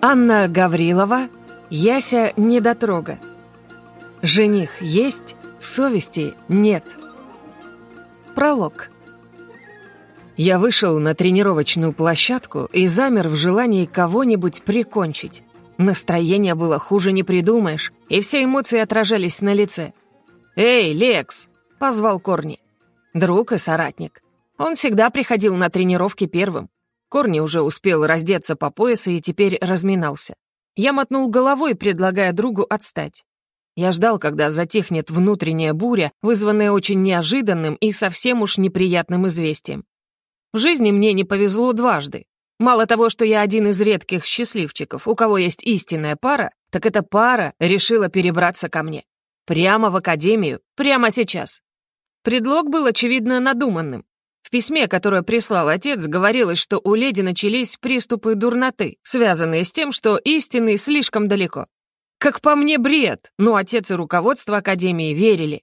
Анна Гаврилова, Яся Недотрога. Жених есть, совести нет. Пролог. Я вышел на тренировочную площадку и замер в желании кого-нибудь прикончить. Настроение было хуже не придумаешь, и все эмоции отражались на лице. «Эй, Лекс!» — позвал Корни. Друг и соратник. Он всегда приходил на тренировки первым. Корни уже успел раздеться по поясу и теперь разминался. Я мотнул головой, предлагая другу отстать. Я ждал, когда затихнет внутренняя буря, вызванная очень неожиданным и совсем уж неприятным известием. В жизни мне не повезло дважды. Мало того, что я один из редких счастливчиков, у кого есть истинная пара, так эта пара решила перебраться ко мне. Прямо в академию, прямо сейчас. Предлог был, очевидно, надуманным. В письме, которое прислал отец, говорилось, что у леди начались приступы дурноты, связанные с тем, что истины слишком далеко. Как по мне, бред, но отец и руководство Академии верили.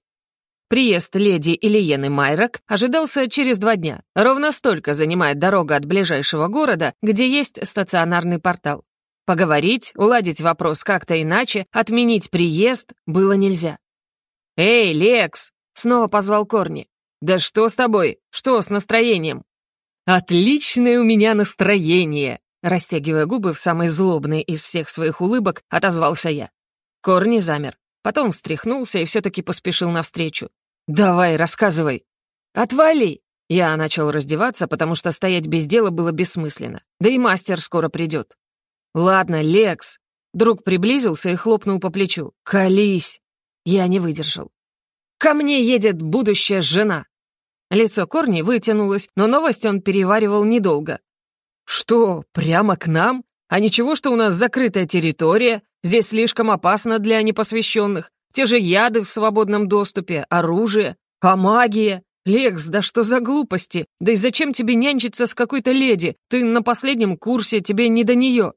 Приезд леди Ильены Майрок ожидался через два дня. Ровно столько занимает дорога от ближайшего города, где есть стационарный портал. Поговорить, уладить вопрос как-то иначе, отменить приезд было нельзя. «Эй, Лекс!» — снова позвал Корни. «Да что с тобой? Что с настроением?» «Отличное у меня настроение!» Растягивая губы в самой злобной из всех своих улыбок, отозвался я. Корни замер. Потом встряхнулся и все-таки поспешил навстречу. «Давай, рассказывай». «Отвали!» Я начал раздеваться, потому что стоять без дела было бессмысленно. Да и мастер скоро придет. «Ладно, Лекс». Друг приблизился и хлопнул по плечу. «Колись!» Я не выдержал. «Ко мне едет будущая жена!» Лицо Корни вытянулось, но новость он переваривал недолго. «Что, прямо к нам? А ничего, что у нас закрытая территория? Здесь слишком опасно для непосвященных. Те же яды в свободном доступе, оружие, а магия. Лекс, да что за глупости? Да и зачем тебе нянчиться с какой-то леди? Ты на последнем курсе, тебе не до нее».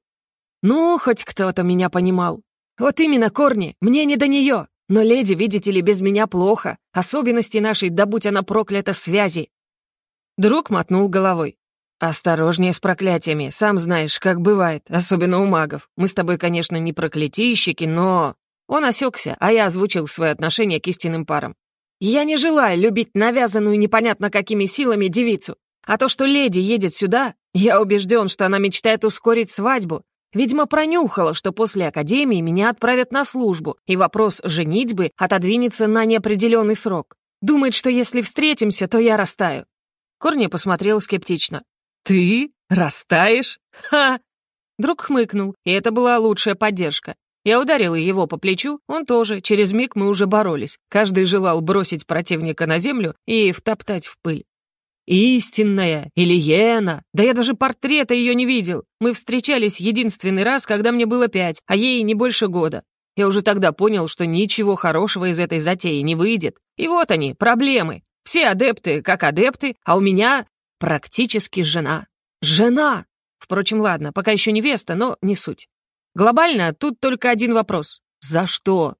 «Ну, хоть кто-то меня понимал. Вот именно, Корни, мне не до нее. Но леди, видите ли, без меня плохо. Особенности нашей, да будь она проклята, связи. Друг мотнул головой. «Осторожнее с проклятиями, сам знаешь, как бывает, особенно у магов. Мы с тобой, конечно, не проклятийщики, но...» Он осекся, а я озвучил свое отношение к истинным парам. «Я не желаю любить навязанную непонятно какими силами девицу. А то, что леди едет сюда, я убежден, что она мечтает ускорить свадьбу, Видимо, пронюхала, что после академии меня отправят на службу, и вопрос женитьбы отодвинется на неопределенный срок. Думает, что если встретимся, то я растаю. Корни посмотрел скептично. «Ты? Растаешь? Ха!» Друг хмыкнул, и это была лучшая поддержка. Я ударила его по плечу, он тоже, через миг мы уже боролись. Каждый желал бросить противника на землю и втоптать в пыль. Истинная, Ильена. Да я даже портрета ее не видел. Мы встречались единственный раз, когда мне было пять, а ей не больше года. Я уже тогда понял, что ничего хорошего из этой затеи не выйдет. И вот они, проблемы. Все адепты как адепты, а у меня практически жена. Жена! Впрочем, ладно, пока еще невеста, но не суть. Глобально тут только один вопрос. За что?